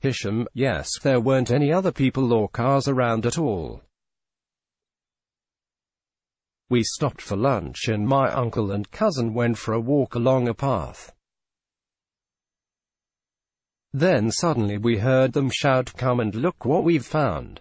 Hisham, yes, there weren't any other people or cars around at all. We stopped for lunch and my uncle and cousin went for a walk along a path. Then suddenly we heard them shout, come and look what we've found.